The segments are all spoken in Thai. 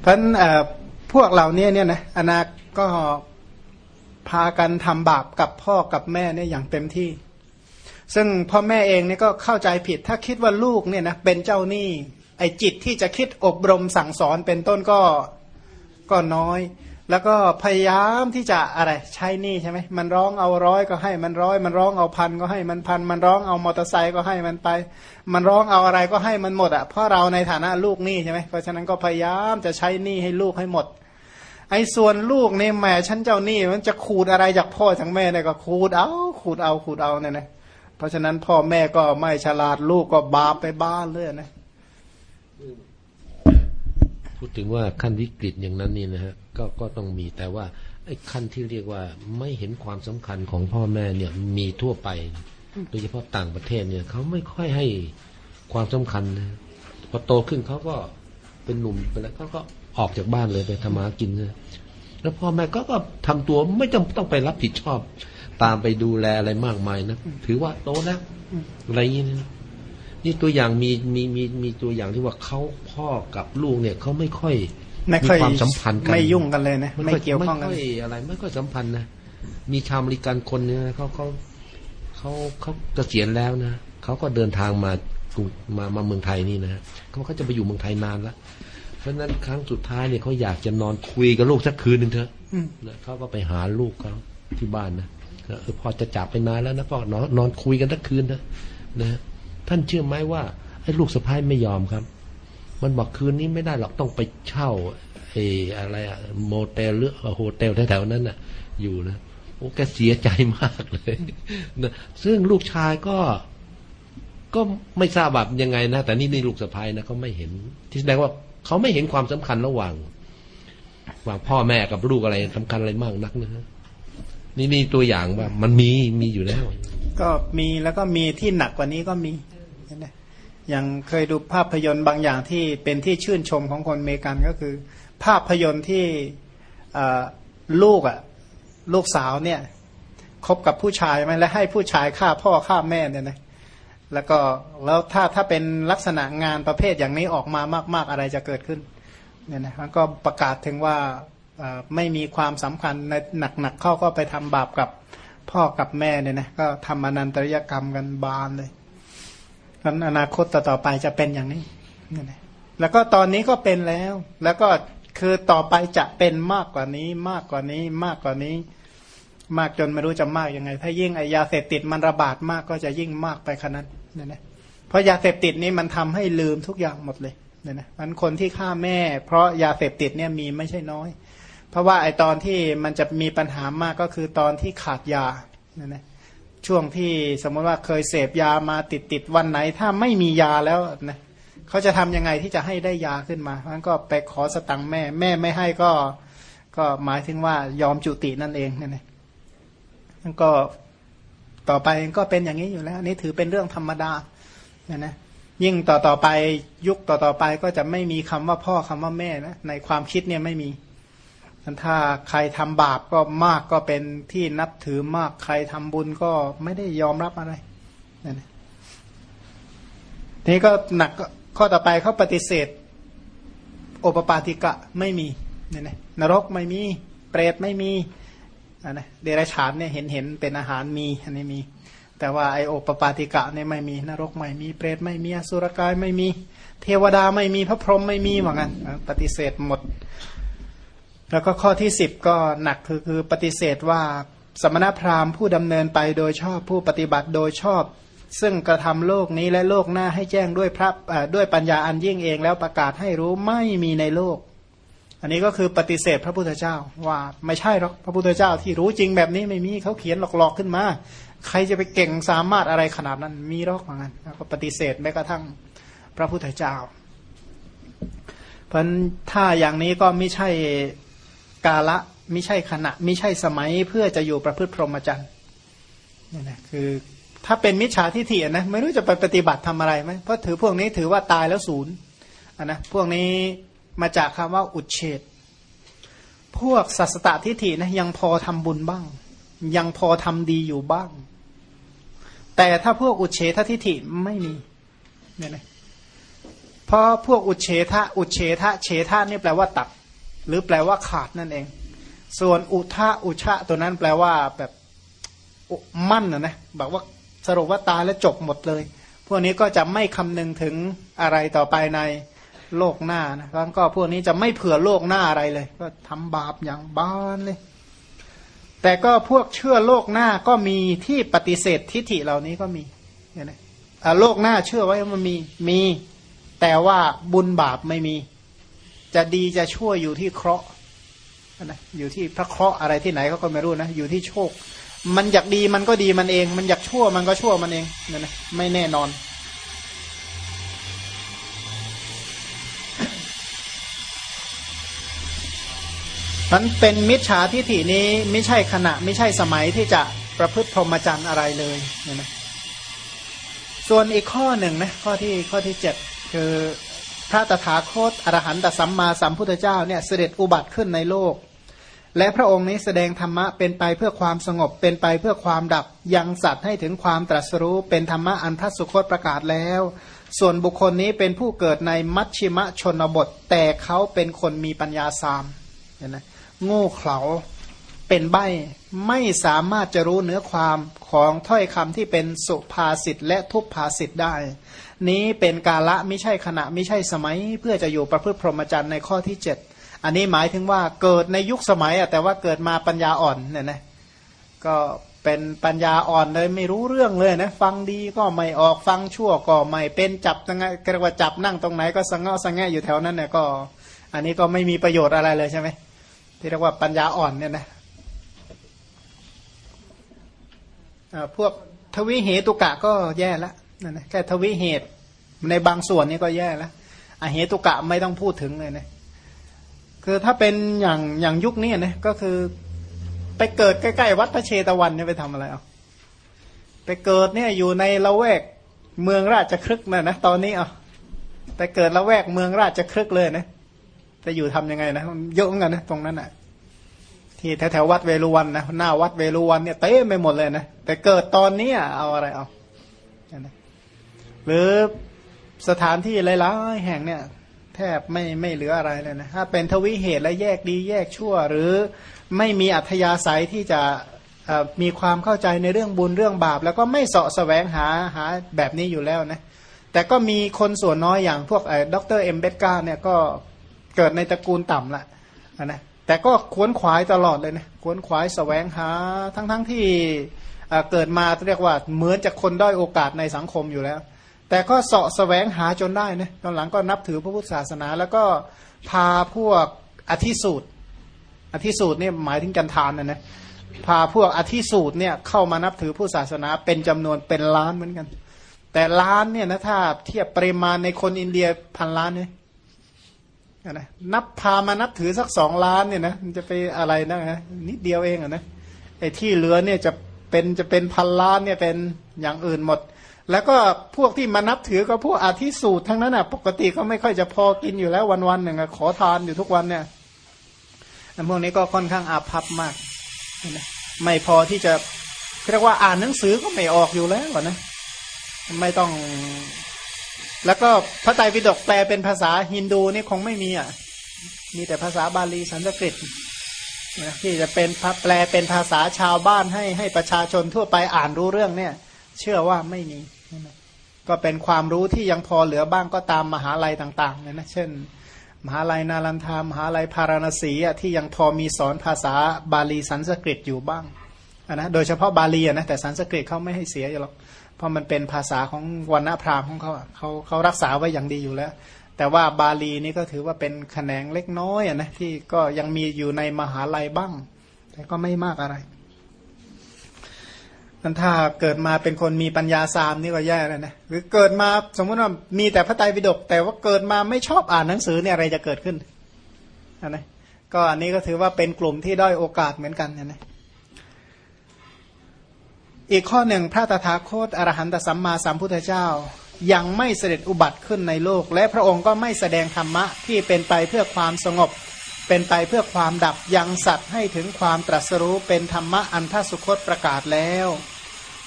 เพราะฉะนั้นพวกเหล่านี้เนี่ยนะอนาก็พากันทำบาปกับพ่อกับแม่เนี่ยอย่างเต็มที่ ซึ่งพ่อแม่เองเนี่ยก็เข้าใจผิด ถ้าคิดว่าลูกเนี่ยนะเป็นเจ้าหนี้ไอ้จิตที่จะคิดอบรมสั่งสอนเป็นต้นก็ก็น้อย แล้วก็พยายามที่จะอะไรใช้นี้ใช่ไหมมันร้องเอาร้อยก็ให้มันร้อย มันร้องเอาพันก็ให้มันพัน มันร้องเอามอเตอร์ไซค์ก็ให้มันไป มันร้องเอาอะไรก็ให้มันหมดอะเพราะเราในฐานะลูกหนี้ใช่ไหมเพราะฉะนั้นก็พยายามจะใช้หนี้ให้ลูกให้หมด ไอ้ส่วนลูกเนี่ยแม่ฉันเจ้านี่มันจะขูดอะไรจากพ่อจากแม่เนี่ยก็ขูดเอาขูดเอาขูดเอาเนี่ยนะเพราะฉะนั้นพ่อแม่ก็ไม่ฉลาดลูกก็บาปไปบ้านเลยนะพูดถึงว่าขั้นวิกฤตอย่างนั้นนี่นะฮะ ก็ก็ต้องมีแต่ว่าไอ้ขั้นที่เรียกว่าไม่เห็นความสำคัญของพ่อแม่เนี่ยมีทั่วไป โดยเฉพาะต่างประเทศเนี่ยเขาไม่ค่อยให้ความสำคัญนะพอโตขึ้นเขาก็เป็นหนุ่มไปแล้วเขาก็ออกจากบ้านเลยไปทำมากินเลยแล้วพ่อแม่ก็ก็ทำตัวไม่จำต้องไปรับผิดชอบ ตามไปดูแลอะไรมากมายนะถือว่าโตแล้วอะไรอย่างนี้นะนี่ตัวอย่างมีมีมีมีตัวอย่างที่ว่าเขาพ่อกับลูกเนี่ยเขาไม่ค่อย มีความสัมพันธ์กันไม่ยุ่งกันเลยนะไม่เกี่ยวข้องกันไม่ค่อยอะไร ไม่ค่อยสัมพันธ์นะมีชาวอเมริกันคนเนี่ยเขาเขาเขาเขาเกษียณแล้วนะเขาก็เดินทางมามามาเมืองไทยนี่นะเขาเขาจะไปอยู่เมืองไทยนานแล้วเพราะนั้นครั้งสุดท้ายเนี่ยเขาอยากจะนอนคุยกับลูกสักคืนหนึ่งเถอะเขาก็ไปหาลูกเขาที่บ้านนะเออพอจะจับไปนานแล้วนะพ่อนอนนอนคุยกันสักคืนนะนะท่านเชื่อไหมว่าไอ้ลูกสะพ้ายไม่ยอมครับ มันบอกคืนนี้ไม่ได้หรอกต้องไปเช่าไอ้อะไรอะโมเตลหรือโฮเทลแถวๆนั้นน่ะ อยู่นะโอ้แกเสียใจมากเลยนะซึ่งลูกชายก็ก็ไม่ทราบแบบยังไงนะแต่นี่นี่ลูกสะพ้ายนะเขาไม่เห็น ที่แสดงว่าเขาไม่เห็นความสำคัญระหว่างว่าพ่อแม่กับลูกอะไรสำคัญอะไรมากนักนะฮะนี่นี่ตัวอย่างว่ามันมีมีอยู่แล้ว ก็มีแล้วก็มีที่หนักกว่านี้ก็มี อย่างเคยดูภาพยนตร์บางอย่างที่เป็นที่ชื่นชมของคนเมกันก็คือ ภาพยนตร์ที่ลูกอะลูกสาวเนี่ยคบกับผู้ชายไหมและให้ผู้ชายฆ่าพ่อฆ่าแม่เนี่ยนะแล้วก็แล้วถ้าถ้าเป็นลักษณะงานประเภทอย่างนี้ออกมามาก ๆอะไรจะเกิดขึ้นเนี่ยนะมันก็ประกาศถึงว่าไม่มีความสำคัญในหนักๆเข้าก็ไปทำบาปกับพ่อกับแม่เนี่ยนะก็ทำอนันตริยกรรมกันบานเลย นั้นอนาคตต่อไปจะเป็นอย่างนี้นี่ยนะแล้วก็ตอนนี้ก็เป็นแล้ว แล้วก็คือต่อไปจะเป็นมากกว่านี้ มากกว่านี้มากกว่านี้ มากจนไม่รู้จะมากยังไง ถ้ายิ่งไอยาเสพติดมันระบาดมากก็จะยิ่งมากไปขนาดนี่นะเพราะยาเสพติดนี้มันทำให้ลืมทุกอย่างหมดเลยเนี่ยนะมันคนที่ฆ่าแม่ เพราะยาเสพติดเนี่ยมีไม่ใช่น้อย เพราะว่าไอตอนที่มันจะมีปัญหามากก็คือตอนที่ขาดยาเนี่ยนะ ช่วงที่สมมติว่าเคยเสพยามาติดติดวันไหน ถ้าไม่มียาแล้วนะเขาจะทํำยังไงที่จะให้ได้ยาขึ้นมาเพราะนั้นก็ไปขอสตังค์แม่ แม่ไม่ให้ก็ ก็หมายถึงว่ายอมจุตินั่นเองนี่ยนะนั่นก็ต่อไปก็เป็นอย่างนี้อยู่แล้ว อันนี้ถือเป็นเรื่องธรรมดาเนี่ยนะยิ่งต่อต่อไปยุคต่อต่อไปก็จะไม่มีคำว่าพ่อคำว่าแม่นะในความคิดเนี่ยไม่มี ถ้าใครทำบาปก็มากก็เป็นที่นับถือมากใครทำบุญก็ไม่ได้ยอมรับอะไรนี่นนี้ก็หนักข้อต่อไปเขาปฏิเสธโอปปาติกะไม่มีเนี่ยนะนรกไม่มี เปรตไม่มีอันนะเดรัจฉานเนี่ยเห็นเห็นเป็นอาหารมีอันนี้มี แต่ว่าไอโอปปาติกะเนี่ยไม่มีนรกไม่มีเปรตไม่มีอสุรกายไม่มี เทวดาไม่มีพระพรหมไม่มีเหมือนกันปฏิเสธหมด แล้วก็ข้อที่สิบก็หนักคือคือปฏิเสธว่าสมณพราหมณ์ผู้ดำเนินไปโดยชอบผู้ปฏิบัติโดยชอบ ซึ่งกระทำโลกนี้และโลกหน้าให้แจ้งด้วยพระด้วยปัญญาอันยิ่งเองแล้วประกาศให้รู้ไม่มีในโลก อันนี้ก็คือปฏิเสธพระพุทธเจ้าว่าไม่ใช่หรอกพระพุทธเจ้าที่รู้จริงแบบนี้ไม่มีเขาเขียนหลอกๆขึ้นมา ใครจะไปเก่งสามารถอะไรขนาดนั้นมีหรอกเหมือนกันก็ปฏิเสธแม้กระทั่งพระพุทธเจ้า เพราะถ้าอย่างนี้ก็ไม่ใช่ กาละไม่ใช่ขณะไม่ใช่สมัยเพื่อจะอยู่ประพฤติพรหมจรรย์นี่นะคือถ้าเป็นมิจฉาทิฏฐินะไม่รู้จะไปปฏิบัติทำอะไรไหมเพราะถือพวกนี้ถือว่าตายแล้วศูนย์นนะพวกนี้มาจากคำว่าอุดเฉดพวกสัสตตทิฏฐินะยังพอทำบุญบ้าง ยังพอทำดีอยู่บ้าง แต่ถ้าพวกอุเฉททิฏฐิไม่มีเนี่ยนะเพราะพวกอุเฉทะอุเฉทะเฉทะนี่แปลว่าตัด หรือแปลว่าขาดนั่นเอง ส่วนอุทะอุชะตัวนั้นแปลว่าแบบมั่นนะนะบอกว่าสรุปว่าตายแล้วจบหมดเลย พวกนี้ก็จะไม่คำนึงถึงอะไรต่อไปในโลกหน้านะแล้วก็พวกนี้จะไม่เผื่อโลกหน้าอะไรเลย ก็ทำบาปอย่างบ้านเลย แต่ก็พวกเชื่อโลกหน้าก็มีที่ปฏิเสธทิฏฐิเหล่านี้ก็มีเห็นไหมโลกหน้าเชื่อไว้มันมีมี แต่ว่าบุญบาปไม่มี จะดีจะชั่วอยู่ที่เคราะห์นะอยู่ที่พระเคราะห์อะไรที่ไหนเขาก็ไม่รู้นะอยู่ที่โชค มันอยากดีมันก็ดีมันเอง มันอยากชั่วมันก็ชั่วมันเองนั่นนะไม่แน่นอน มันเป็นมิจฉาทิฐินี้ไม่ใช่ขณะ ไม่ใช่สมัยที่จะประพฤติพรหมจรรย์อะไรเลยเนี่ยนะส่วนอีกข้อหนึ่งนะข้อที่ข้อที่เจ็ดคือ พระตถาคตอรหันตสัมมาสัมพุทธเจ้าเนี่ยเสด็จอุบัติขึ้นในโลก และพระองค์นี้แสดงธรรมะเป็นไปเพื่อความสงบเป็นไปเพื่อความดับยังสัตว์ให้ถึงความตรัสรู้เป็นธรรมะอันพระสุคตประกาศแล้ว ส่วนบุคคลนี้เป็นผู้เกิดในมัชชิมะชนบท แต่เขาเป็นคนมีปัญญาสามเห็นไหมโง่เขลาเป็นใบไม่สามารถจะรู้เนื้อความของถ้อยคำที่เป็นสุภาษิตและทุพภาษิตได้ นี้เป็นกาละไม่ใช่ขณะไม่ใช่สมัย เพื่อจะอยู่ประพฤติพรหมจรรย์ในข้อที่เจ็ดอันนี้หมายถึงว่าเกิดในยุคสมัยแต่ว่าเกิดมาปัญญาอ่อนเนี่ยนะก็เป็นปัญญาอ่อนเลยไม่รู้เรื่องเลยนะฟังดีก็ไม่ออกฟังชั่วก็ไม่เป็นจับยังไงเรียกว่าจับนั่งตรงไหนก็สังเงาสังแงอยู่แถวนั้นเนี่ยก็ อันนี้ก็ไม่มีประโยชน์อะไรเลยใช่ไหมที่เรียกว่าปัญญาอ่อนเนี่ยนะพวกทวิเหตุกะก็แย่แล้ว นั่นนะแค่ทวิเหตุในบางส่วนนี่ก็แย่แล้วอเหตุกะไม่ต้องพูดถึงเลยนะคือถ้าเป็นอย่างอย่างยุคนี้นะก็คือ ไปเกิดใกล้ๆวัดพระเชตวันเนี่ยไปทำอะไรเอาไปเกิดเนี่ยอยู่ในละแวกเมืองราชครึกนะนะตอนนี้อะไปเกิดละแวกเมืองราชครึกเลยนะจะอยู่ทํำยังไงนะเยอะเหมือนกันนะตรงนั้นอะ ที่แถวๆวัดเวรุวันนะหน้าวัดเวรุวันเนี่ยเต้ไม่หมดเลยนะแต่เกิดตอนนี้เอาอะไรเอา หรือสถานที่หลายๆแห่งเนี่ยแทบไม่ไม่เหลืออะไรเลยนะถ้าเป็นทวิเหตุและแยกดีแยกชั่ว หรือไม่มีอัธยาศัยที่จะมีความเข้าใจในเรื่องบุญเรื่องบาป แล้วก็ไม่เสาะแสวงหาหาแบบนี้อยู่แล้วนะแต่ก็มีคนส่วนน้อยอย่างพวกด็อกเตอร์อัมเบดการ์เนี่ยก็เกิดในตระกูลต่ำละนะแต่ก็ขวนขวายตลอดเลยนะขวนขวายสแสวงหาทั้งๆทที่เกิดมาเรียกว่าเหมือนจะคนด้อยโอกาสในสังคมอยู่แล้ว แต่ก็เสาะแสวงหาจนได้นะตอนหลังก็นับถือพระพุทธศาสนา แล้วก็พาพวกอติศูทร อติศูทรเนี่ยหมายถึงจัณฑาลนะนะพาพวกอธิสูตรเนี่ยเข้ามานับถือผู้ศาสนาเป็นจำนวนเป็นล้านเหมือนกัน แต่ล้านเนี่ยนะถ้าเทียบปริมาณในคนอินเดียพันล้านเนี่ยนะนับพามานับถือสักสองล้านเนี่ยนะมันจะไปอะไรนะนิดเดียวเองอะนะไอ้ที่เหลือเนี่ยจะเป็นจะเป็นพันล้านเนี่ยเป็นอย่างอื่นหมด แล้วก็พวกที่มานับถือก็พวกอาทิสูตรทั้งนั้นอะ ปกติเขาไม่ค่อยจะพอกินอยู่แล้ววันๆหนึ่งขอทานอยู่ทุกวันเนี่ยพวกนี้ก็ค่อนข้างอาภัพมากไม่พอที่จะเรียกว่าอ่านหนังสือก็ไม่ออกอยู่แล้วนะไม่ต้อง แล้วก็พระไตรปิฎกแปลเป็นภาษาฮินดูนี่คงไม่มีอะ มีแต่ภาษาบาลีสันสกฤตที่จะเป็นแปลเป็นภาษาชาวบ้านให้ให้ประชาชนทั่วไปอ่านรู้เรื่องเนี่ย เชื่อว่าไม่มีก็เป็นความรู้ที่ยังพอเหลือบ้างก็ตามมหาลัยต่างๆเนี่ยนะเช่น มหาลัยนาลันทามหาลัยพาราณสีอะที่ยังพอมีสอนภาษาบาลีสันสกฤตอยู่บ้างนะโดยเฉพาะบาลีนะแต่สันสกฤตเขาไม่ให้เสียหรอกเพราะมันเป็นภาษาของวันณพราหมณ์ของเขาเขาเขารักษาไว้อย่างดีอยู่แล้ว แต่ว่าบาลีนี่ก็ถือว่าเป็นแขนงเล็กน้อยนะที่ก็ยังมีอยู่ในมหาลัยบ้าง แต่ก็ไม่มากอะไร มันถ้าเกิดมาเป็นคนมีปัญญาสามนี่ก็แย่แล้วนะหรือเกิดมาสมมติว่ามีแต่พระไตรปิฎกแต่ว่าเกิดมาไม่ชอบอ่านหนังสือเนี่ยอะไรจะเกิดขึ้นนะก็อันนี้ก็ถือว่าเป็นกลุ่มที่ด้อยโอกาสเหมือนกันนะอีกข้อหนึ่งพระตถาคตอรหันตสัมมาสัมพุทธเจ้า ยังไม่เสด็จอุบัติขึ้นในโลก และพระองค์ก็ไม่แสดงธรรมะที่เป็นไปเพื่อความสงบ เป็นไปเพื่อความดับยังสัตว์ให้ถึงความตรัสรู้เป็นธรรมะอันทสุคตประกาศแล้ว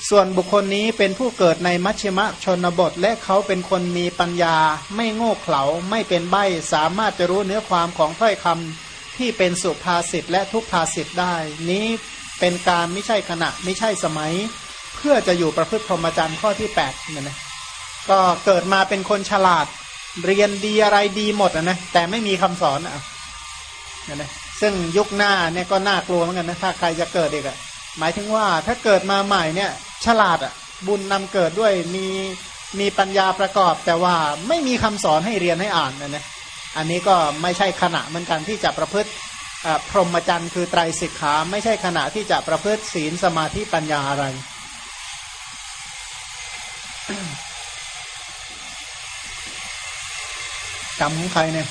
ส่วนบุคคลนี้เป็นผู้เกิดในมัชชิมะชนบท และเขาเป็นคนมีปัญญา ไม่โง่เขลาไม่เป็นใบสามารถจะรู้เนื้อความของถ้อยคำที่เป็นสุภาษิตและทุกภาษิตได้ นี้เป็นการไม่ใช่ขณะไม่ใช่สมัย เพื่อจะอยู่ประพฤติพรหมจรรย์ข้อที่8เนี่ยนะก็เกิดมาเป็นคนฉลาด เรียนดีอะไรดีหมดนะแต่ไม่มีคำสอนอะ นะซึ่งยุคหน้าเนี่ยก็น่ากลัวเหมือนกันนะถ้าใครจะเกิดอีกอะหมายถึงว่าถ้าเกิดมาใหม่เนี่ย ฉลาดอะบุญนำเกิดด้วยมีมีปัญญาประกอบ แต่ว่าไม่มีคำสอนให้เรียนให้อ่านนะนะอันนี้ก็ไม่ใช่ขณะเหมือนกันที่จะประพฤติพรหมจรรย์คือไตรสิกขาไม่ใช่ขณะที่จะประพฤติศีลสมาธิปัญญาอะไร กรรมของใครเนี่ย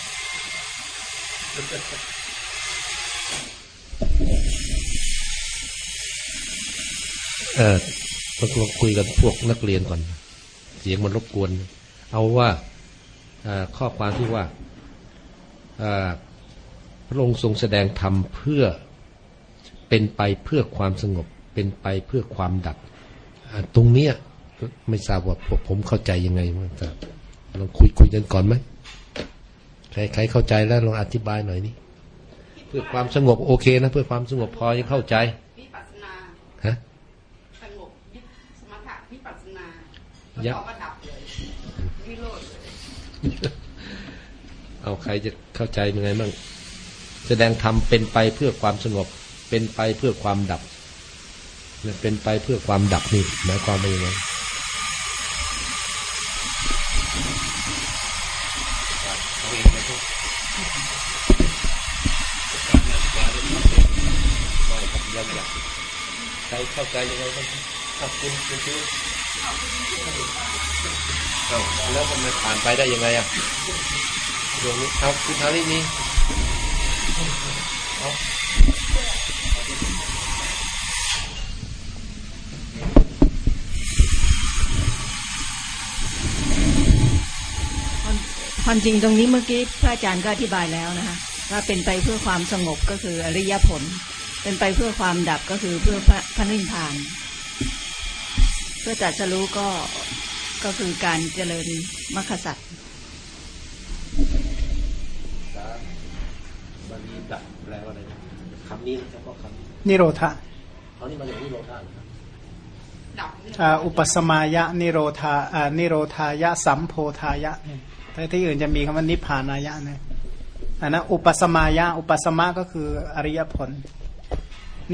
เออต้องคุยกับพวกนักเรียนก่อน เสียงมันรบกวน เอาว่าข้อความที่ว่าพระองค์ทรงแสดงธรรมเพื่อเป็นไปเพื่อความสงบ เป็นไปเพื่อความดับตรงเนี้ยไม่ทราบว่าผมเข้าใจยังไงมั้งลองคุยคุยกันก่อนไหมใครใครเข้าใจแล้วลองอธิบายหน่อยนี่ พื่อความสงบโอเคนะเพื่อความสงบพอจะเข้าใจวิปัสนาฮะสงบสมถะวิปัสนาแล้วก็ดับเลยวิโรธเอาใครจะเข้าใจยังไงบ้างแสดงธรรมเป็นไปเพื่อความสงบ เป็นไปเพื่อความดับเนี่ยเป็นไปเพื่อความดับนี่หมายความว่ายังไงใคร เข้าใจยังไงบ้างครับคุณคุณคือเอาแล้วมันผ่านไปได้ยังไงอะดวงนี้เอาคุณทารินี้ความจริงตรงนี้เมื่อกี้พระอาจารย์ก็อธิบายแล้วนะคะว่าเป็นไปเพื่อความสงบก็คืออริยผล เป็นไปเพื่อความดับก็คือเพื่อพระพระนิพพาน เพื่อจัดสรู้ก็ก็คือการเจริญมรรคสัตว์บาลีดับแปลว่าอะไรคำนี้เฉพาะคำนิโรธะเขานี่มาจากนิโรธะอุปสมายะนิโรธานิโรธายะสัมโพธายะเนี่ยแต่ที่อื่นจะมีคำว่านิพพานายะนะอันนั้นอุปสมายะ อุปสมะก็คืออริยผล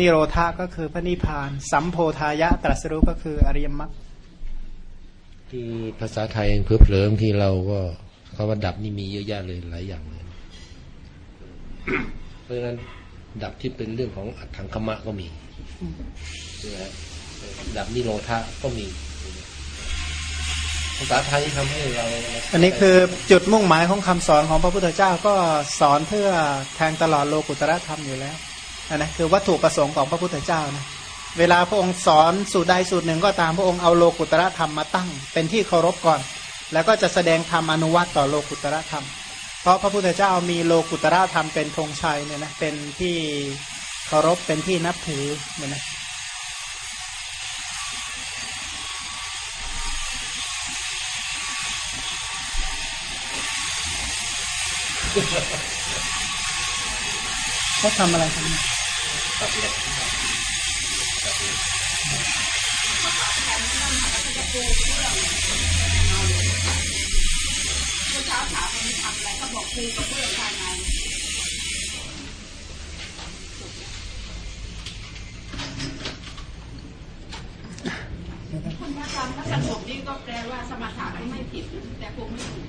นิโรธาก็คือพระนิพพาน สัมโพธายะตรัสรู้ก็คืออริยมรรคที่ภาษาไทยเองเพื่อเผลิมที่เราก็คำว่าดับนี่มีเยอะแยะเลยหลายอย่างเลยเพราะฉะนั้นดับที่เป็นเรื่องของอัตถังคมะก็มีใช่ไหมดับนิโรธาก็มีภาษาไทยทำให้เรา อันนี้คือจุดมุ่งหมายของคำสอนของพระพุทธเจ้าก็สอนเพื่อแทงตลอดโลกุตระธรรมอยู่แล้วอั นนี้คือวัตถุประสงค์ของพระพุทธเจ้านะเวลาพระองค์สอนสูตรใดสูตรหนึ่งก็ตามพระองค์เอาโลกุตระธรรมมาตั้ง เป็นที่เคารพก่อน แล้วก็จะแสดงธรรมอนุวัตต่อโลกุตระธรรม เพราะพระพุทธเจ้ามีโลกุตระธรรมเป็นธงชัยเนี่ยนะเป็นที่เคารพเป็นที่นับถือเนี่ยนะเขาทำอะไรกัน กเช้าถามมันทำอะไรเขาบอกคือกับเพื่อนภายในคุณพระอาจารย์ถ้าสงบนี่ก็แปลว่าสมถะไม่ผิดแต่คงไม่ถูก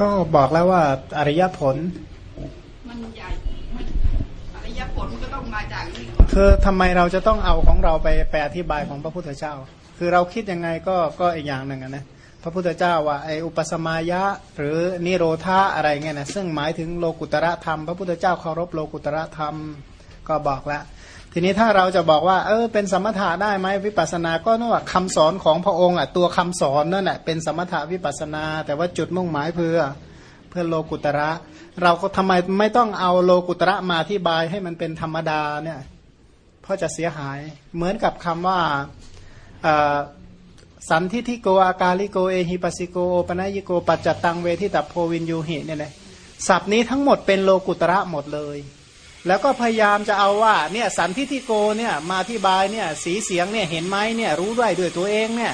ก็บอกแล้วว่าอริยผล มันใหญ่อริ ยผลมันก็ต้องมาจากนี่คือทำไมเราจะต้องเอาของเราไปแปลอธิบายของพระพุทธเจ้า คือเราคิดยังไงก็ก็อีกอย่างหนึ่งนะพระพุทธเจ้าว่าไออุปสมายะหรือนิโรธาอะไรเงี้ยนะซึ่งหมายถึงโลกุตระธรรม พระพุทธเจ้าเคารพโลกุตระธรรมก็บอกแล้วทีนี้ถ้าเราจะบอกว่า เออเป็นสมถะได้ไหมวิปัสสนาก็นั่นว่าคำสอนของพระองค์อะตัวคำสอนนั่นแหละเป็นสมถะวิปัสสนา แต่ว่าจุดมุ่งหมายเพื่อ เพื่อโลกุตระ เราก็ทำไมไม่ต้องเอาโลกุตระมาที่บายให้มันเป็นธรรมดาเนี่ยเพก็จะเสียหายเหมือนกับคำว่าสันทิทิโกอากาลิโกเอหิปัสสิโกโอปนยิโกปัจจตังเวทิตัโพวินยูหิเนี่ยนะศัพท์นี้ทั้งหมดเป็นโลกุตระหมดเลย แล้วก็พยายามจะเอาว่าเนี่ยสันทิทิโกเนี่ยมาที่บายเนี่ยสีเสียงเนี่ยเห็นไหมเนี่ยรู้ด้วยด้วยตัวเองเนี่ย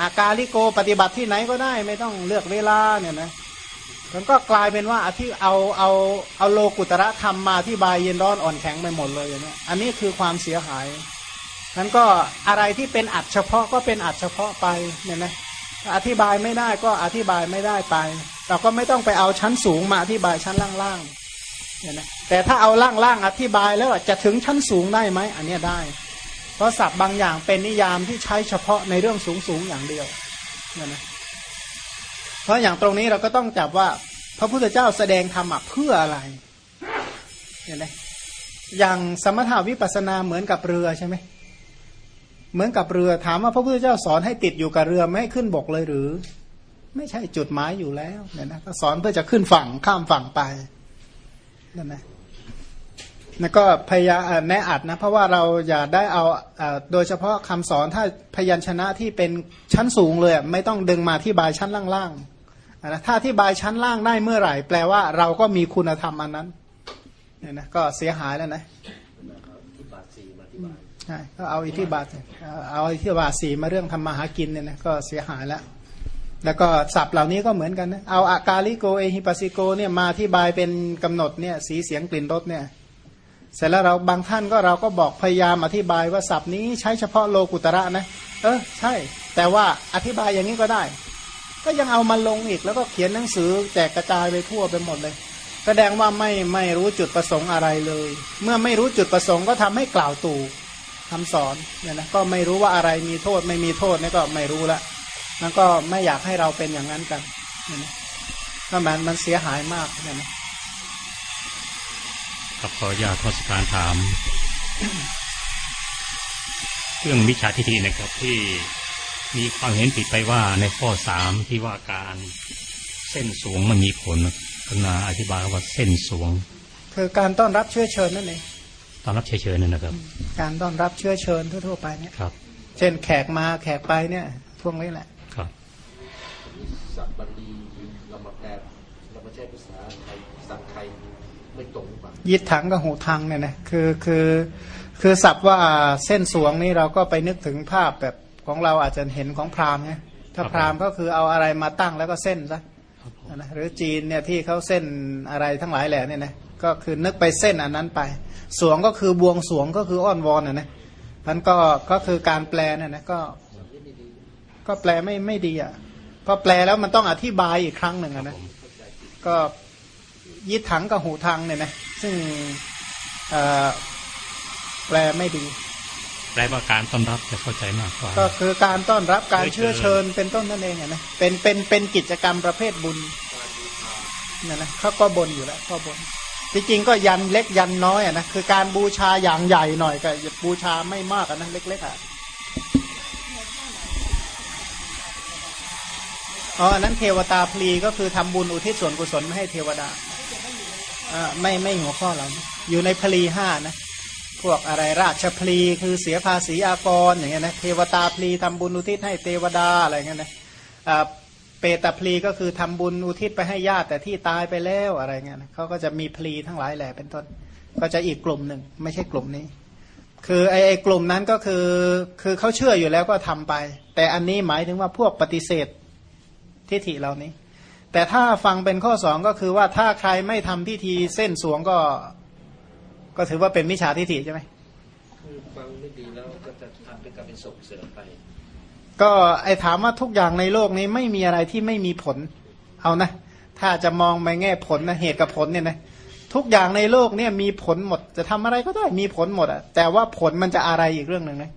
อากาลิโกปฏิบัติที่ไหนก็ได้ไม่ต้องเลือกเวลาเนี่ยนะ มันก็กลายเป็นว่าที่เอาเอาเอาโลกุตระธรรมมาที่บายเย็นร้อนอ่อนแข็งไปหมดเลยอย่างนี้อันนี้คือความเสียหายนั้นก็อะไรที่เป็นอัดเฉพาะก็เป็นอัดเฉพาะไปเนี่ยนะอธิบายไม่ได้ก็อธิบายไม่ได้ไป เราก็ไม่ต้องไปเอาชั้นสูงมาอธิบายชั้นล่างๆเนี่ยนะแต่ถ้าเอาล่างๆอธิบายแล้วจะถึงชั้นสูงได้ไหมอันนี้ได้ เพราะศัพท์บางอย่างเป็นนิยามที่ใช้เฉพาะในเรื่องสูงๆอย่างเดียวเนี่ยนะ เพราะอย่างตรงนี้เราก็ต้องจับว่า พระพุทธเจ้าแสดงธรรมเพื่ออะไรเห็นไหมอย่างสมถาวิปัสนาเหมือนกับเรือใช่ไหมเหมือนกับเรือถามว่าพระพุทธเจ้าสอนให้ติดอยู่กับเรือไม่ให้ขึ้นบกเลยหรือ ไม่ใช่จุดหมายอยู่แล้วเนี่ยนะก็สอนเพื่อจะขึ้นฝั่งข้ามฝั่งไปนั่นนะนั่นก็พยาแนะอัดนะเพราะว่าเราอย่าได้เอาโดยเฉพาะคำสอนถ้าพยัญชนะที่เป็นชั้นสูงเลยไม่ต้องดึงมาที่บายชั้นล่างๆ นะถ้าที่บายชั้นล่างได้เมื่อไหร่ แปลว่าเราก็มีคุณธรรมอันนั้นเนี่ยนะก็เสียหายแล้วนะใช่ก็เอาอิทธิบาทเอาอิทธิบาทสีมาเรื่องทำมาหากินเนี่ยนะก็เสียหายแล้ว แล้วก็ศัพท์เหล่านี้ก็เหมือนกันนะเอาอากาลิโกเอฮิปัสิโกเนี่ยมาที่บายเป็นกำหนดเนี่ยสีเสียงกลิ่นรสเนี่ยเสร็จแล้วเราบางท่านก็เราก็บอกพยายามอธิบายว่าศัพท์นี้ใช้เฉพาะโลกุตระนะ เออใช่ แต่ว่าอธิบายอย่างนี้ก็ได้ ก็ยังเอามาลงอีก แล้วก็เขียนหนังสือแจกกระจายไปทั่วไปหมดเลยแสดงว่าไม่ไม่รู้จุดประสงค์อะไรเลย เมื่อไม่รู้จุดประสงค์ก็ทำให้กล่าวตู่คำสอนเนี่ยนะก็ไม่รู้ว่าอะไรมีโทษไม่มีโทษนี่ก็ไม่รู้ละนั่นก็ไม่อยากให้เราเป็นอย่างนั้นกันเนี่ยนะก็มันมันเสียหายมากเนี่ยนะครับขออนุญาตทศการถาม เรื่องมิจฉาทิฏฐินะครับที่ มีความเห็นผิดไปว่าในข้อสามที่ว่าการเส้นสวงมันมีผลกนาอธิบายว่าเส้นสวงคือการต้อนรับเชื้อเชิญนั่นเองต้อนรับเชื้อเชิญนั่นนะครับ การต้อนรับเชื้อเชิญทั่วๆไปเนี่ยครับ เช่นแขกมาแขกไปเนี่ยพวกนี้แหละครับสับบาลีเรามาแปลเรามาใช้ภาษาไทยสับไทยไม่ตรงหรือเปล่ายิดถังกับหูทังเนี่ยนะคือคือคือศัพท์ว่าเส้นสวงนี่เราก็ไปนึกถึงภาพแบบ ของเราอาจจะเห็นของพราหมณ์ไงถ้าพราหมณ์ก็คือเอาอะไรมาตั้งแล้วก็เส้นซะนะหรือจีนเนี่ยที่เขาเส้นอะไรทั้งหลายแหล่เนี่ยนะก็คือนึกไปเส้นอันนั้นไป สวงก็คือบวงสวงก็คืออ้อนวอนอะนะมันก็ก็คือการแปลเนี่ยนะก็ ก็แปลไม่ไม่ดีอะพอแปลแล้วมันต้องอธิบายอีกครั้งหนึ่งนะก็ยิดถังกับหูทางเนี่ยนะซึ่งแปลไม่ดี แปลว่าการต้อนรับจะเข้าใจมากกว่า ก็คือการต้อนรับการเชื่อเชิญเป็นต้นนั่นเองนะเป็นเป็นเป็นกิจกรรมประเภทบุญนี่นะเขาก็บนอยู่แล้วก็บนจริงๆก็ยันเล็กยันน้อยอะนะคือการบูชาอย่างใหญ่หน่อยก็บูชาไม่มากอะนะเล็กๆอะอ๋ออันนั้นเทวตาพลีก็คือทำบุญอุทิศส่วนกุศลไม่ให้เทวดาอ่าไม่ไม่หัวข้อเราอยู่ในพลีห้านะ พวกอะไรราชพลีคือเสียภาษีอากรอย่างเงี้ยนะเทวตาพลีทำบุญอุทิศให้เทวดาอะไรเงี้ยนะเปตพลีก็คือทำบุญอุทิศไปให้ญาติแต่ที่ตายไปแล้วอะไรเงี้ยนะเขาก็จะมีพลีทั้งหลายแหล่เป็นต้น ก็จะอีกกลุ่มหนึ่งไม่ใช่กลุ่มนี้ คือไอ้กลุ่มนั้นก็คือคือเขาเชื่ออยู่แล้วก็ทำไป แต่อันนี้หมายถึงว่าพวกปฏิเสธทิฏฐิเหล่านี้ แต่ถ้าฟังเป็นข้อสองก็คือว่าถ้าใครไม่ทำพิธีเส้นสวงก็ ก็ถือว่าเป็นมิจฉาทิฏฐิใช่ไหมคือฟังไม่ดีแล้วก็จะทำเป็นการเป็นศพเสื่อมไป ก็ไอ้ถามว่าทุกอย่างในโลกนี้ไม่มีอะไรที่ไม่มีผล เอานะ ถ้าจะมองไปแง่ผลนะเหตุกับผลเนี่ยนะทุกอย่างในโลกเนี่ยมีผลหมด จะทำอะไรก็ได้มีผลหมดอะแต่ว่าผลมันจะอะไรอีกเรื่องหนึ่งนะ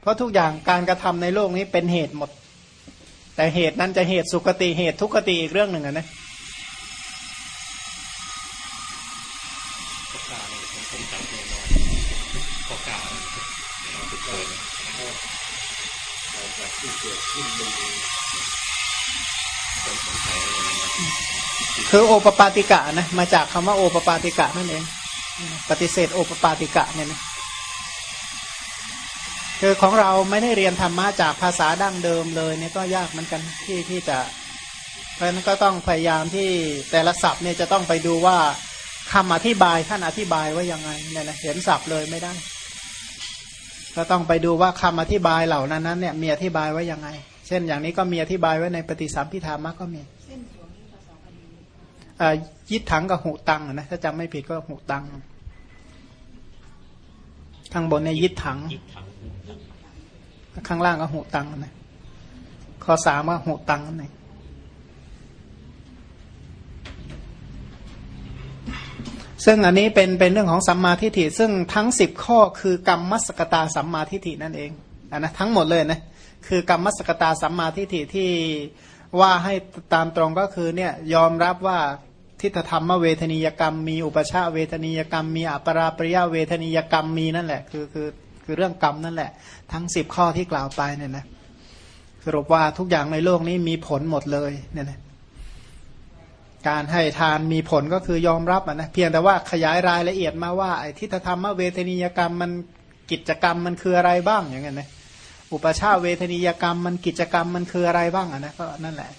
เพราะทุกอย่างการกระทำในโลกนี้เป็นเหตุหมด แต่เหตุนั้นจะเหตุสุขติเหตุทุกขติอีกเรื่องหนึ่งนะ คือโอปปาติกะนะมาจากคำว่าโอปปาติกะนั่นเองปฏิเสธโอปปาติกะเนี่ยนะคือของเราไม่ได้เรียนธรรมะจากภาษาดั้งเดิมเลยเนี่ยก็ยากเหมือนกันที่ที่จะเพราะฉะนั้นก็ต้องพยายามที่แต่ละศัพท์เนี่ยจะต้องไปดูว่าคำอธิบายท่านอธิบายว่ายังไงเนี่ยนะเห็นศัพท์เลยไม่ได้ ก็ต้องไปดูว่าคำอธิบายเหล่านั้นนั้นเนี่ยมีอธิบายไว้ยังไง เช่นอย่างนี้ก็มีอธิบายไว้ในปฏิสัมพิธามะก็มีอ่ายิดถังกับหูตังนะถ้าจำไม่ผิดก็หูตังข้างบนในยยิดถังยิบถัง ข้างล่างก็หูตังนะข้อสามก็หูตังนั่นเอง ซึ่งอันนี้เป็นเป็นเรื่องของสัมมาทิฏฐิซึ่งทั้งสิบข้อคือกรรมมัสกตาสัมมาทิฏฐินั่นเองอนนะทั้งหมดเลยนะคือกรรมมัสกตาสัมมาทิฏฐิที่ว่าให้ตามตรงก็คือเนี่ยยอมรับว่าทิฏฐธรรมเวทนียกรรม มีอุปชาเวทนียกรรม มีอัปราปริยเวทนียกรรมมีนั่นแหละคือคือคือเรื่องกรรมนั่นแหละ ทั้งสิบข้อที่กล่าวไปเนี่ยนะสรุปว่าทุกอย่างในโลกนี้มีผลหมดเลยเนี่ยนะ การให้ทานมีผลก็คือยอมรับนะเพียงแต่ว่าขยายรายละเอียดมาว่าไอ้ทิฏฐธรรมเวทนียกรรมมันกิจกรรมมันคืออะไรบ้างอย่างเงี้ยนะอุปชาเวทนียกรรมมันกิจกรรมมันคืออะไรบ้างอะนะก็นั่นแหละ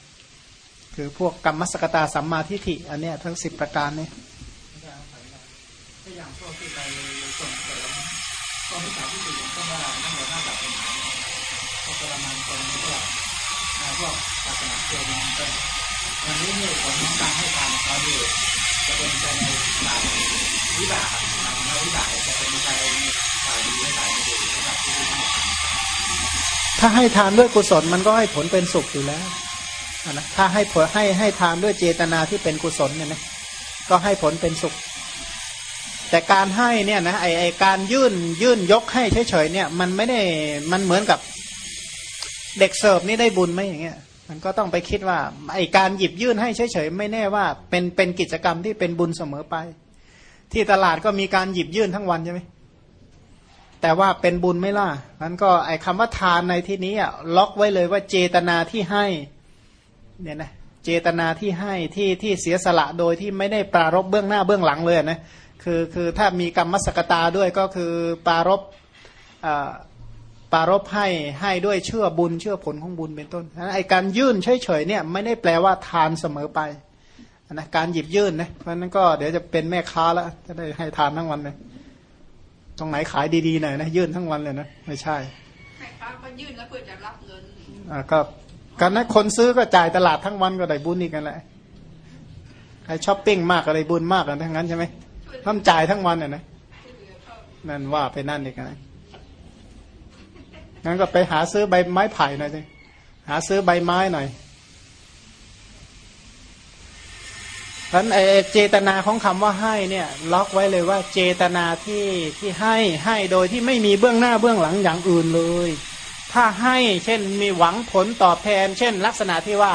คือพวกกรรมสกตาสัมมาทิฏฐิอันเนี้ยทั้งสิบประการนี้อย่างพวกที่ไปส่งเสริมก็วิชาที่สี่ก็ว่าทั้งหมดห้าแบบพวกประมาณคนพวกพวกศาสนาเชื่อมันเป็น วันนี้เนี่ยผลของการให้ทานเขาดีจะเป็นไปในฝ่ายวิบากทางวิบากจะเป็นไปในฝ่ายดีและฝ่ายไม่ดีนะครับถ้าให้ทานด้วยกุศลมันก็ให้ผลเป็นสุขอยู่แล้วนะถ้าให้ผลให้ให้ทานด้วยเจตนาที่เป็นกุศลเนี่ยนะก็ให้ผลเป็นสุข แต่การให้เนี่ยนะไอไอการยื่นยื่นยกให้เฉยๆเนี่ย มันไม่ได้มันเหมือนกับเด็กเสิร์ฟนี่ได้บุญไหมอย่างเงี้ย มันก็ต้องไปคิดว่าไอการหยิบยื่นให้เฉยๆไม่แน่ว่า เป็นเป็นกิจกรรมที่เป็นบุญเสมอไป ที่ตลาดก็มีการหยิบยื่นทั้งวันใช่ไหมแต่ว่าเป็นบุญไม่ล่ะมันก็ไอคำว่าทานในที่นี้อะล็อกไว้เลยว่าเจตนาที่ให้เนี่ยนะเจตนาที่ให้ที่ที่เสียสละโดยที่ไม่ได้ปรารบเบื้องหน้าเบื้องหลังเลยนะคือคือถ้ามีกรรมสกตาด้วยก็คือปรารบ ปรารบให้ให้ด้วยเชื่อบุญเชื่อผลของบุญเป็นต้นไอการยื่นเฉยๆเนี่ยไม่ได้แปลว่าทานเสมอไปนะการหยิบยื่นนะเพราะนั้นก็เดี๋ยวจะเป็นแม่ค้าแล้วจะได้ให้ทานทั้งวันเลยตรงไหนขายดีๆหน่อยนะยื่นทั้งวันเลยนะไม่ใช่แม่ค้าก็ยื่นแล้วเพื่อจะรับเงินอ่าก็กันนะคนซื้อก็จ่ายตลาดทั้งวันก็ได้บุญอีกกันแหละใครช้อปปิ้งมากก็ได้บุญมากกันทั้งนั้นใช่ไหมต้องจ่ายทั้งวันอะนะนั่นว่าไปนั่นอีกนะ งั้นก็ไปหาซื้อใบไม้ไผ่หน่อยสิหาซื้อใบไม้หน่อยเพราะไอเจตนาของคำว่าให้เนี่ยล็อกไว้เลยว่าเจตนาที่ที่ให้ให้โดยที่ไม่มีเบื้องหน้าเบื้องหลังอย่างอื่นเลย ถ้าให้เช่นมีหวังผลตอบแทน เช่น ลักษณะที่ว่า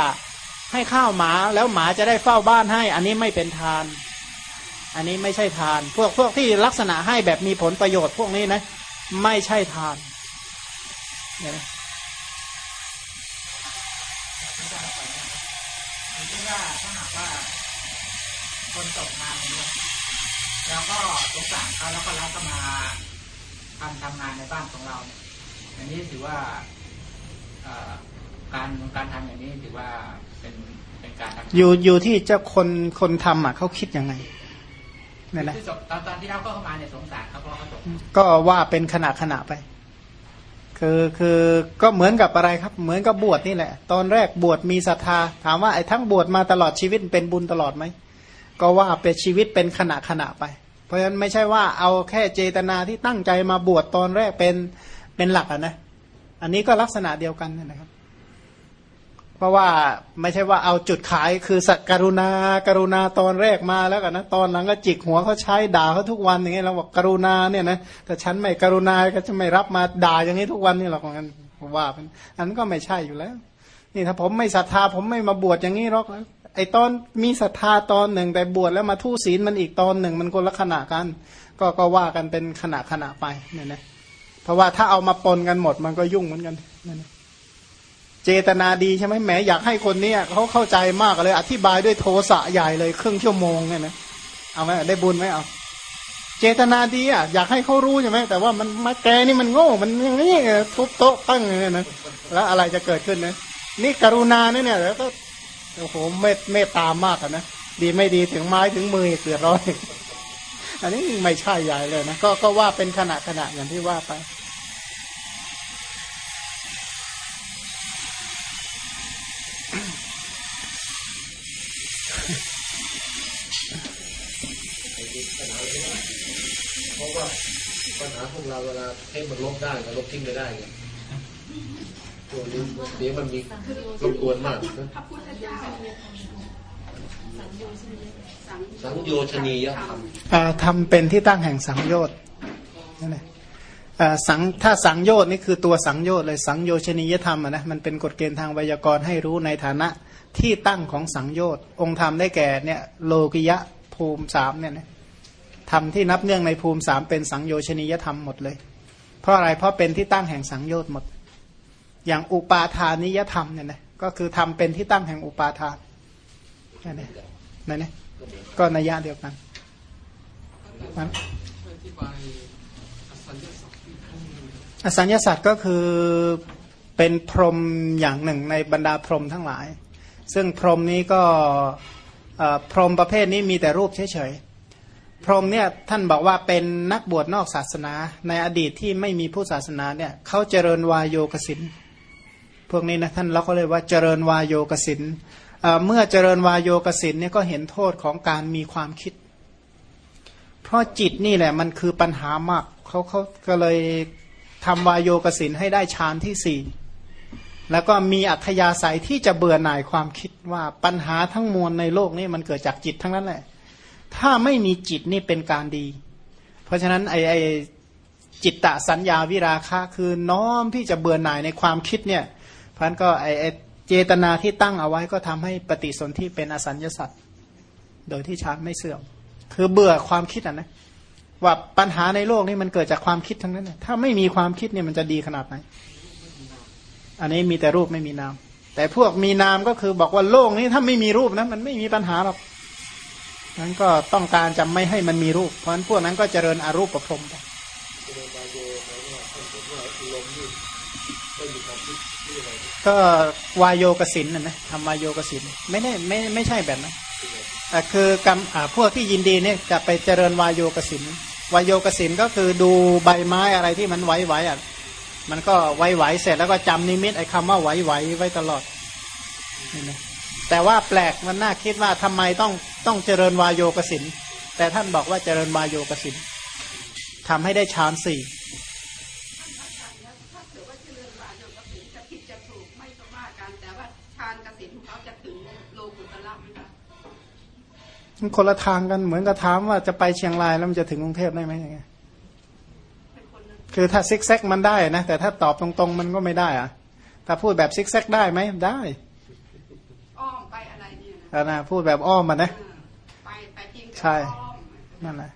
ให้ข้าวหมาแล้วหมาจะได้เฝ้าบ้านให้ อันนี้ไม่เป็นทาน อันนี้ไม่ใช่ทาน พวกพวกที่ลักษณะให้แบบมีผลประโยชน์พวกนี้นะ ไม่ใช่ทาน นี่ยนะว่าถ้าหากว่า คนตกงานเนี่ยแล้วก็สงสารเขาแล้วก็รับก็มาทำทำงานในบ้านของเราเนี่ยอันนี้ถือว่าการการทำอย่างนี้ถือว่าเป็นเป็นการทำอยู่อยู่ที่เจ้าคนคนทำอะเขาคิดยังไงนั่นแหละตอนตอนที่เราก็เข้ามาเนี่ยสงสารเขาเพราะเขาตกก็ว่าเป็นขณะขณะไป คือคือก็เหมือนกับอะไรครับ เหมือนกับบวชนี่แหละ ตอนแรกบวชมีศรัทธา ถามว่าไอ้ทั้งบวชมาตลอดชีวิตเป็นบุญตลอดไหมก็ว่าเป็นชีวิตเป็นขณะขณะไป เพราะฉะนั้นไม่ใช่ว่าเอาแค่เจตนาที่ตั้งใจมาบวชตอนแรกเป็นเป็นหลักะนะอันนี้ก็ลักษณะเดียวกันนะครับ เพราะว่าไม่ใช่ว่าเอาจุดขายคือสักการุณาการุณาตอนแรกมาแล้วกันนะตอนหลังก็จิกหัวเขาใช้ด่าเขาทุกวันอย่างเงี้ยเราบอกการุณาเนี่ยนะแต่ฉันไม่การุณาก็จะไม่รับมาด่าอย่างนี้ทุกวันนี่หรอกงั้นว่าเป็นอันนั้นก็ไม่ใช่อยู่แล้ว นี่ถ้าผมไม่ศรัทธาผมไม่มาบวชอย่างนี้หรอกไอ้ตอนมีศรัทธาตอนหนึ่ง แต่บวชแล้วมาทุศีลมันอีกตอนหนึ่งมันคนละขณะกัน ก็ก็ว่ากันเป็นขณะขณะไปเนี่ยนะเพราะว่าถ้าเอามาปนกันหมดมันก็ยุ่งเหมือนกันนั่น เจตนาดีใช่ไหมแหมอยากให้คนเนี้ยเขาเข้าใจมากเลย อธิบายด้วยโทสะใหญ่เลยครึ่งชั่วโมงเนี่ยนะเอาไหมได้บุญไหมเอาเจตนาดีอะอยากให้เขารู้ใช่ไหมแต่ว่ามันมาแกนี่มันโง่มันอย่างนี้ทุบโต๊ะตั้งเลยนะแล้วอะไรจะเกิดขึ้นนะนี่กรุณาเนี่ยเนี่ยแล้วก็โอ้โหเมตเมตตามากนะดีไม่ดีถึงไม้ถึงมือเกือบร้อยอันนี้ไม่ใช่ใหญ่เลยนะก็ก็ว่าเป็นขณะขณะอย่างที่ว่าไป พวกเราเวลาให้มันลบได้ก็ลบทิ้งไม่ได้ไงตัวนี้เดี๋ยวมันมีรบกวนมากนะพระพุทธเจ้าสังโยชนียธรรมทำเป็นที่ตั้งแห่งสังโยชน์นั่นแหละสังถ้าสังโยชน์นี่คือตัวสังโยชน์เลยสังโยชนียธรรมอะนะมันเป็นกฎเกณฑ์ทางไวยากรณ์ให้รู้ในฐานะที่ตั้งของสังโยชน์องค์ธรรมได้แก่เนี่ยโลกิยะภูมิสามเนี่ยนะ ธรรมที่นับเนื่องในภูมิสามเป็นสังโยชนียธรรมหมดเลย เพราะอะไรเพราะเป็นที่ตั้งแห่งสังโยชน์หมด อย่างอุปาทานิยธรรมเนี่ยนะก็คือทำเป็นที่ตั้งแห่งอุปาทานนั่นเองนั่นเองก็นัยยะเดียวกันนะอสัญญาสัตว์ก็คือเป็นพรหมอย่างหนึ่งในบรรดาพรหมทั้งหลาย ซึ่งพรหมนี้ก็พรหมประเภทนี้มีแต่รูปเฉยๆ รหมเนี่ยท่านบอกว่าเป็นนักบวชนอกศาสนา ในอดีตที่ไม่มีผู้ศาสนาเนี่ยเขาเจริญวายโยกสินพวกนี้นะท่านเราก็เลยว่าเจริญวายโยกสินเมื่อเจริญวายโยกสินเนี่ยก็เห็นโทษของการมีความคิด เพราะจิตนี่แหละมันคือปัญหามากเขาเขาก็เลยทำวายโยกสินให้ได้ฌานที่สี่แล้วก็มีอัธยาศัยที่จะเบื่อหน่ายความคิดว่าปัญหาทั้งมวลในโลกนี้มันเกิดจากจิตทั้งนั้นแหละ ถ้าไม่มีจิตนี่เป็นการดี เพราะฉะนั้นไอไอจิตตะสัญญาวิราคะคือน้อมที่จะเบื่อหน่ายในความคิดเนี่ยพันก็ไอไอเจตนาที่ตั้งเอาไว้ก็ทำให้ปฏิสนธิเป็นอสัญญสัตว์โดยที่ฌานไม่เสื่อม คือเบื่อความคิดอะนะว่าปัญหาในโลกนี่มันเกิดจากความคิดทั้งนั้น ถ้าไม่มีความคิดเนี่ยมันจะดีขนาดไหน อันนี้มีแต่รูปไม่มีนาม แต่พวกมีนามก็คือบอกว่าโลกนี้ถ้าไม่มีรูปนะมันไม่มีปัญหาหรอก นั้นก็ต้องการจะไม่ให้มันมีรูป เพราะฉะนั้นพวกนั้นก็เจริญอารูปประพรมไปก็วายโยกสินนะนะทำวายโยกสินไม่ได้ไม่ไม่ใช่แบบนั้นอ่คือกรรมอ่าพวกที่ยินดีเนี่ยจะไปเจริญวายโยกสินวายโยกสินก็คือดูใบไม้อะไรที่มันไหวๆอะมันก็ไหวๆเสร็จแล้วก็จำนิมิตไอ้คำว่าไหวๆไว้ตลอดนี่นะแต่ว่าแปลกมันน่าคิดว่าทำไมต้อง ต้องเจริญวายโยกสินแต่ท่านบอกว่าเจริญวายโยกสินทำให้ได้ฌานสี่ถ้าเกิดว่าเจริญวายโยกสินจะผิดจะถูกไม่ก็ว่ากันแต่ว่าฌานกสินของเขาจะถึงโลกุตละไหมคะมันคนละทางกันเหมือนกับถามว่าจะไปเชียงรายแล้วมันจะถึงกรุงเทพได้ไหมยังไงเป็นคนละคือถ้าซิกแซกมันได้นะ แต่ถ้าตอบตรงๆมันก็ไม่ได้อะถ้าพูดแบบซิกแซกได้ไหมได้อ้อมไปอะไรเนี่ยนะแต่นะพูดแบบอ้อมมันนะ ใช่อ้อมนั่นแหละ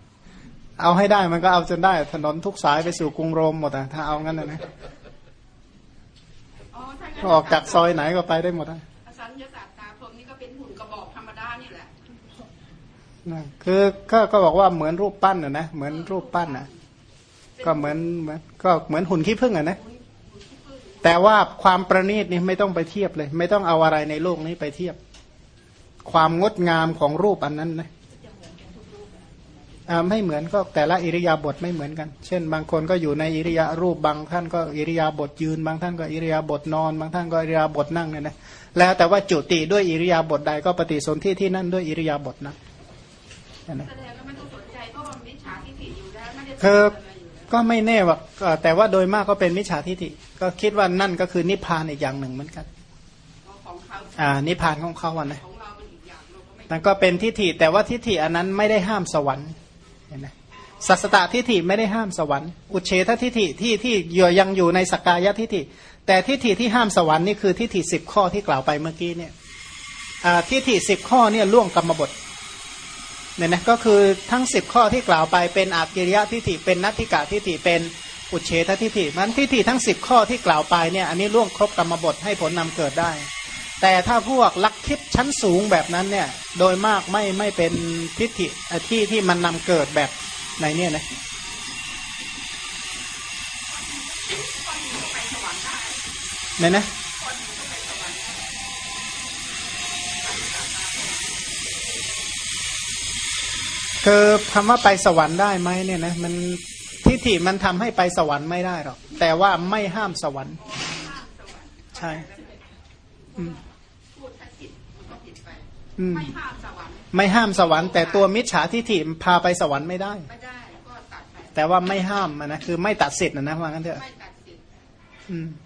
เอาให้ได้มันก็เอาจนได้ ถนนทุกสายไปสู่กรุงโรมหมดอะถ้าเอางั้นนะนะอ๋อถ้างั้นออกจากซอยไหนก็ไปได้หมดอะอสัญญาสัตตาพรหมนี่ก็เป็นหุ่นกระบอกธรรมดานี่แหละนะคือก็ก็บอกว่าเหมือนรูปปั้นอะนะเหมือนรูปปั้นอะก็เหมือนเหมือนก็เหมือนหุ่นขี้ผึ้งอะนะแต่ว่าความประณีตนี่ไม่ต้องไปเทียบเลย ไม่ต้องเอาอะไรในโลกนี้ไปเทียบ ความงดงามของรูปอันนั้นนะอ่า ไม่เหมือนก็แต่ละอิริยาบถไม่เหมือนกัน เช่น บางคนก็อยู่ในอิริยารูปบางท่านก็อิริยาบถยืน บางท่านก็อิริยาบถนอน บางท่านก็อิริยาบถนั่งเนี่ยนะแล้วแต่ว่าจุติด้วยอิริยาบถใดก็ปฏิสนธิที่นั่นด้วยอิริยาบถนั้นนั่นนะแสดงว่าไม่ต้องสนใจเพราะว่ามันมิจฉาทิฏฐิอยู่แล้วไม่ได้คือสนใจอะไรอยู่แล้วก็ไม่แน่ว่าเอ่อแต่ว่าโดยมากก็เป็นมิจฉาทิฏฐิก็คิดว่านั่นก็คือนิพพานอีกอย่างหนึ่งเหมือนกันเอาของเขาอ่า นิพพานของเขาอะนะของเราเป็นอีกอย่างเราก็ไม่นั่นก็เป็นทิฏฐิแต่ว่าทิฏฐิอันนั้นไม่ได้ห้ามสวรรค์ เห็นไหมสัสตตทิฏฐิไม่ได้ห้ามสวรรค์ อุเฉททิฏฐิที่ที่ยังอยู่ในสกกายทิฏฐิ แต่ทิฏฐิที่ห้ามสวรรค์นี่คือทิฏฐิสิบข้อที่กล่าวไปเมื่อกี้เนี่ยทิฏฐิสิบข้อเนี่ยล่วงกรรมบทเนี่ยนะก็คือทั้งสิบข้อที่กล่าวไปเป็นอากิริยะทิฏฐิเป็นนัตถิกะทิฏฐิเป็นอุเฉททิฏฐิมันทิฏฐิทั้งสิบข้อที่กล่าวไปเนี่ยอันนี้ล่วงครบกรรมบทให้ผลนำเกิดได้ แต่ถ้าพวกลักคิดชั้นสูงแบบนั้นเนี่ย โดยมากไม่ไม่เป็นทิฏฐิที่ที่มันนำเกิดแบบในเนี่ยนะไหนนะคือคำว่าไปสวรรค์ได้ไหมเนี่ยนะมันทิฏฐิมันทำให้ไปสวรรค์ไม่ได้หรอก แต่ว่าไม่ห้ามสวรรค์ ใช่ อืม พูดถ้าผิดมันก็ผิด ไปอืมไม่ห้ามสวรรค์ไม่ห้ามสวรรค์แต่ตัวมิจฉาทิฏฐิพาไปสวรรค์ไม่ได้ไม่ได้ก็ตัดไปแต่ว่าไม่ห้ามอะนะคือไม่ตัดสิทธิ์นะนะว่างั้นเถอะไม่ตัดสินอืมเ